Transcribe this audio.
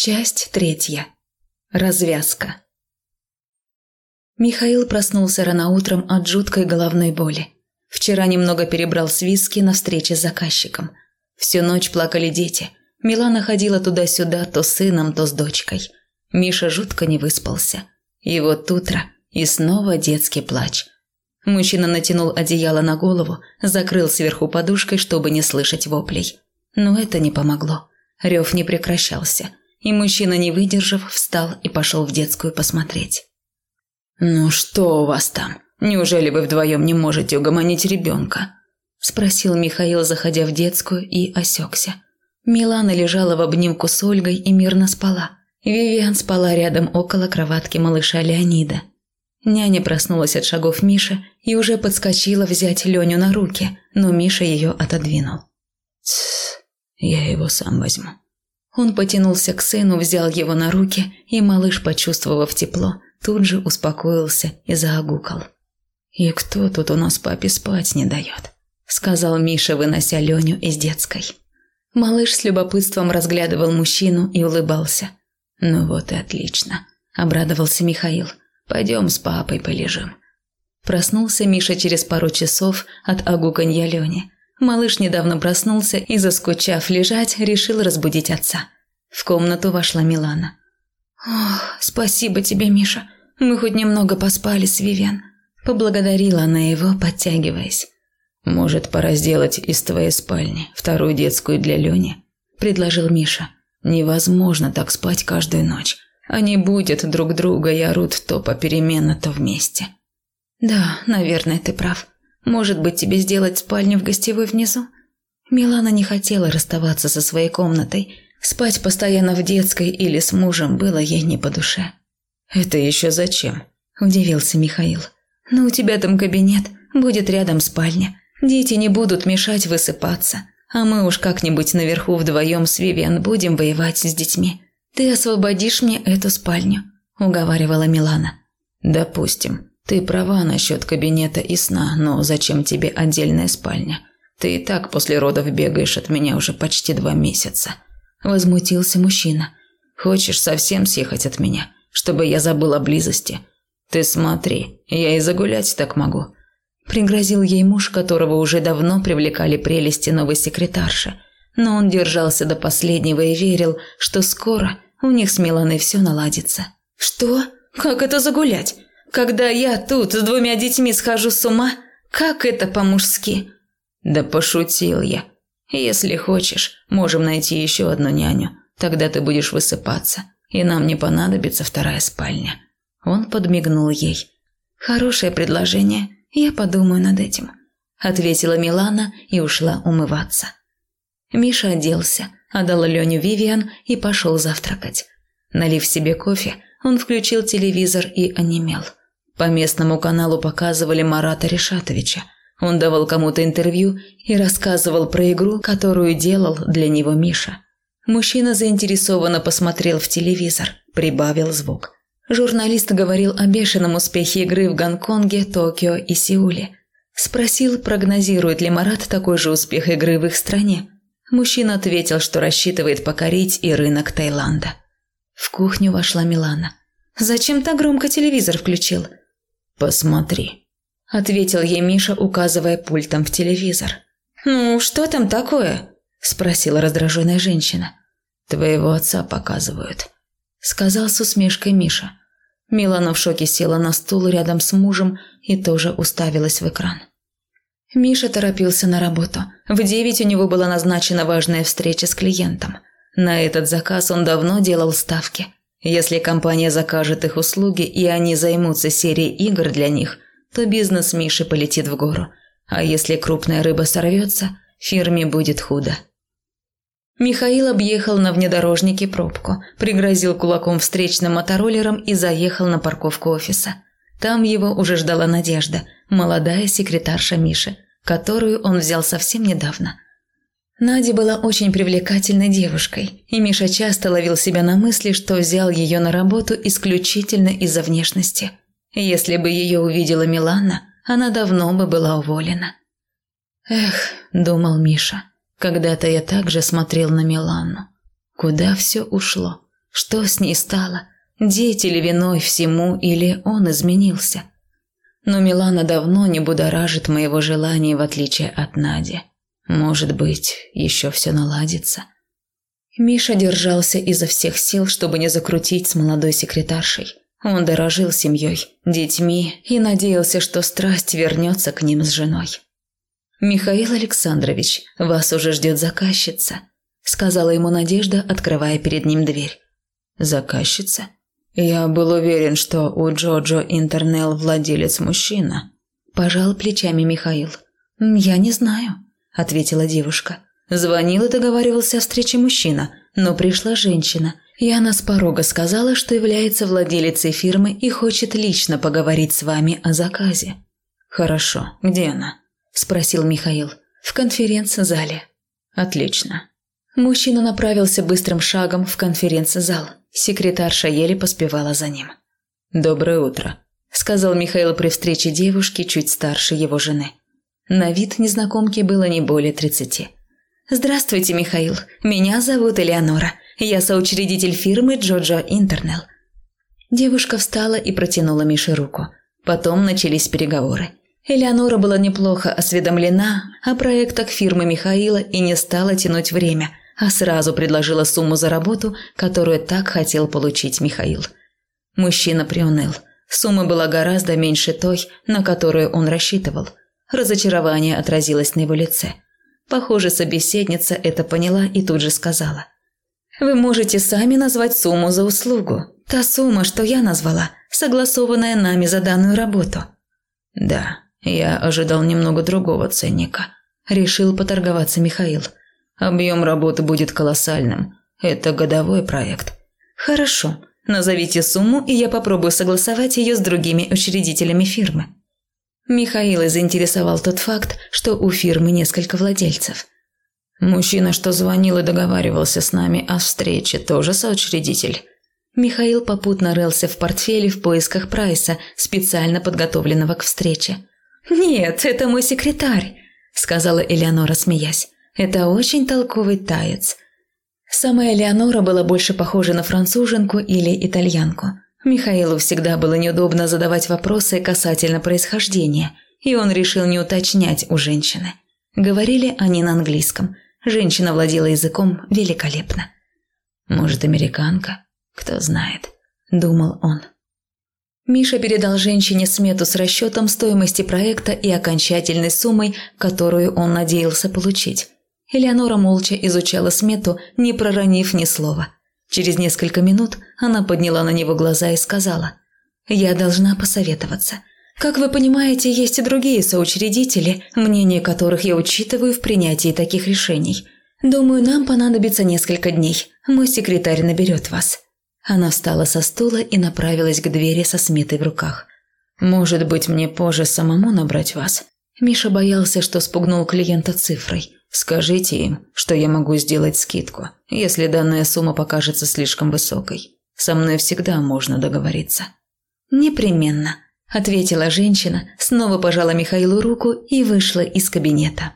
Часть третья. Развязка. Михаил проснулся рано утром от жуткой головной боли. Вчера немного перебрал с виски на встрече с заказчиком. Всю ночь плакали дети. Милана ходила туда-сюда то с сыном, то с дочкой. Миша жутко не выспался. И вот утро, и снова детский плач. Мужчина натянул одеяло на голову, закрыл сверху подушкой, чтобы не слышать воплей. Но это не помогло. Рев не прекращался – и мужчина, не выдержав, встал и пошел в детскую посмотреть. «Ну что у вас там? Неужели вы вдвоем не можете угомонить ребенка?» – спросил Михаил, заходя в детскую, и осекся. Милана лежала в обнимку с Ольгой и мирно спала. Вивиан спала рядом около кроватки малыша Леонида. Няня проснулась от шагов Миши и уже подскочила взять Леню на руки, но Миша ее отодвинул. «Тссс, я его сам возьму», он потянулся к сыну, взял его на руки, и малыш, почувствовав тепло, тут же успокоился и заагукал. «И кто тут у нас папе спать не дает?» – сказал Миша, вынося Леню из детской. Малыш с любопытством разглядывал мужчину и улыбался. «Ну вот и отлично», – обрадовался Михаил. «Пойдем с папой полежим». Проснулся Миша через пару часов от огуканья Лени. Малыш недавно проснулся и, заскучав лежать, решил разбудить отца. В комнату вошла Милана. «Ох, спасибо тебе, Миша. Мы хоть немного поспали с Вивен», – поблагодарила она его, подтягиваясь. «Может, пора сделать из твоей спальни вторую детскую для Лени?» – предложил Миша. «Невозможно так спать каждую ночь. Они будут друг друга и орут то попеременно, то вместе». «Да, наверное, ты прав. Может быть, тебе сделать спальню в гостевой внизу? Милана не хотела расставаться со своей комнатой. Спать постоянно в детской или с мужем было ей не по душе. «Это еще зачем?» – удивился Михаил. «Ну, у тебя там кабинет, будет рядом спальня. Дети не будут мешать высыпаться. А мы уж как-нибудь наверху вдвоем с Вивиан будем воевать с детьми. Ты освободишь мне эту спальню», – уговаривала Милана. «Допустим. Ты права насчет кабинета и сна, но зачем тебе отдельная спальня? Ты и так после родов бегаешь от меня уже почти два месяца. Возмутился мужчина. Хочешь совсем съехать от меня, чтобы я забыл о близости? Ты смотри, я и загулять так могу. Пригрозил ей муж, которого уже давно привлекали прелести новой секретарши. Но он держался до последнего и верил, что скоро у них с Миланой все наладится. «Что? Как это загулять? Когда я тут с двумя детьми схожу с ума, как это по-мужски?» «Да пошутил я. Если хочешь, можем найти еще одну няню. Тогда ты будешь высыпаться, и нам не понадобится вторая спальня». Он подмигнул ей. «Хорошее предложение. Я подумаю над этим», – ответила Милана и ушла умываться. Миша оделся, отдал Леню Вивиан и пошел завтракать. Налив себе кофе, он включил телевизор и онемел. По местному каналу показывали Марата Решатовича. Он давал кому-то интервью и рассказывал про игру, которую делал для него Миша. Мужчина заинтересованно посмотрел в телевизор, прибавил звук. Журналист говорил о бешеном успехе игры в Гонконге, Токио и Сеуле. Спросил, прогнозирует ли Марат такой же успех игры в их стране. Мужчина ответил, что рассчитывает покорить и рынок Таиланда. В кухню вошла Милана. «Зачем так громко телевизор включил?» «Посмотри», – ответил ей Миша, указывая пультом в телевизор. «Ну, что там такое?» – спросила раздраженная женщина. «Твоего отца показывают», – сказал с усмешкой Миша. Милана в шоке села на стул рядом с мужем и тоже уставилась в экран. Миша торопился на работу. В девять у него была назначена важная встреча с клиентом. На этот заказ он давно делал ставки – если компания закажет их услуги и они займутся серией игр для них, то бизнес Миши полетит в гору. А если крупная рыба сорвется, фирме будет худо. Михаил объехал на внедорожнике пробку, пригрозил кулаком встречным мотороллером и заехал на парковку офиса. Там его уже ждала Надежда, молодая секретарша Миши, которую он взял совсем недавно – Надя была очень привлекательной девушкой, и Миша часто ловил себя на мысли, что взял ее на работу исключительно из-за внешности. Если бы ее увидела Милана, она давно бы была уволена. «Эх», – думал Миша, – «когда-то я также смотрел на Милану. Куда все ушло? Что с ней стало? Дети ли виной всему или он изменился? Но Милана давно не будоражит моего желания, в отличие от Нади. Может быть, еще все наладится. Миша держался изо всех сил, чтобы не закрутить с молодой секретаршей. Он дорожил семьей, детьми и надеялся, что страсть вернется к ним с женой. «Михаил Александрович, вас уже ждет заказчица», – сказала ему Надежда, открывая перед ним дверь. «Заказчица? Я был уверен, что у Джоджо Интернел владелец мужчина». Пожал плечами Михаил. «Я не знаю», – ответила девушка. Звонил и договаривался о встрече мужчина, но пришла женщина, и она с порога сказала, что является владелицей фирмы и хочет лично поговорить с вами о заказе. «Хорошо. Где она?» – спросил Михаил. «В конференц-зале». «Отлично». Мужчина направился быстрым шагом в конференц-зал. Секретарша еле поспевала за ним. «Доброе утро», – сказал Михаил при встрече девушки чуть старше его жены. На вид незнакомки было не более тридцати. «Здравствуйте, Михаил. Меня зовут Элеонора. Я соучредитель фирмы Джоджо Интернел». Девушка встала и протянула Мише руку. Потом начались переговоры. Элеонора была неплохо осведомлена о проектах фирмы Михаила и не стала тянуть время, а сразу предложила сумму за работу, которую так хотел получить Михаил. Мужчина приуныл. Сумма была гораздо меньше той, на которую он рассчитывал. Разочарование отразилось на его лице. Похоже, собеседница это поняла и тут же сказала. «Вы можете сами назвать сумму за услугу. Та сумма, что я назвала, согласованная нами за данную работу». «Да, я ожидал немного другого ценника. Решил поторговаться Михаил. Объем работы будет колоссальным. Это годовой проект. Хорошо. Назовите сумму, и я попробую согласовать ее с другими учредителями фирмы. Михаила заинтересовал тот факт, что у фирмы несколько владельцев. Мужчина, что звонил и договаривался с нами о встрече, тоже соучредитель. Михаил попутно рылся в портфеле в поисках прайса, специально подготовленного к встрече. «Нет, это мой секретарь», – сказала Элеонора, смеясь. «Это очень толковый таец». Сама Элеонора была больше похожа на француженку или итальянку. Михаилу всегда было неудобно задавать вопросы касательно происхождения, и он решил не уточнять у женщины. Говорили они на английском. Женщина владела языком великолепно. «Может, американка? Кто знает», – думал он. Миша передал женщине смету с расчетом стоимости проекта и окончательной суммой, которую он надеялся получить. Элеонора молча изучала смету, не проронив ни слова. Через несколько минут она подняла на него глаза и сказала, «Я должна посоветоваться. Как вы понимаете, есть и другие соучредители, мнение которых я учитываю в принятии таких решений. Думаю, нам понадобится несколько дней. Мой секретарь наберет вас». Она встала со стула и направилась к двери со сметой в руках. «Может быть, мне позже самому набрать вас?» Миша боялся, что спугнул клиента цифрой. «Скажите им, что я могу сделать скидку, если данная сумма покажется слишком высокой. Со мной всегда можно договориться». «Непременно», – ответила женщина, снова пожала Михаилу руку и вышла из кабинета.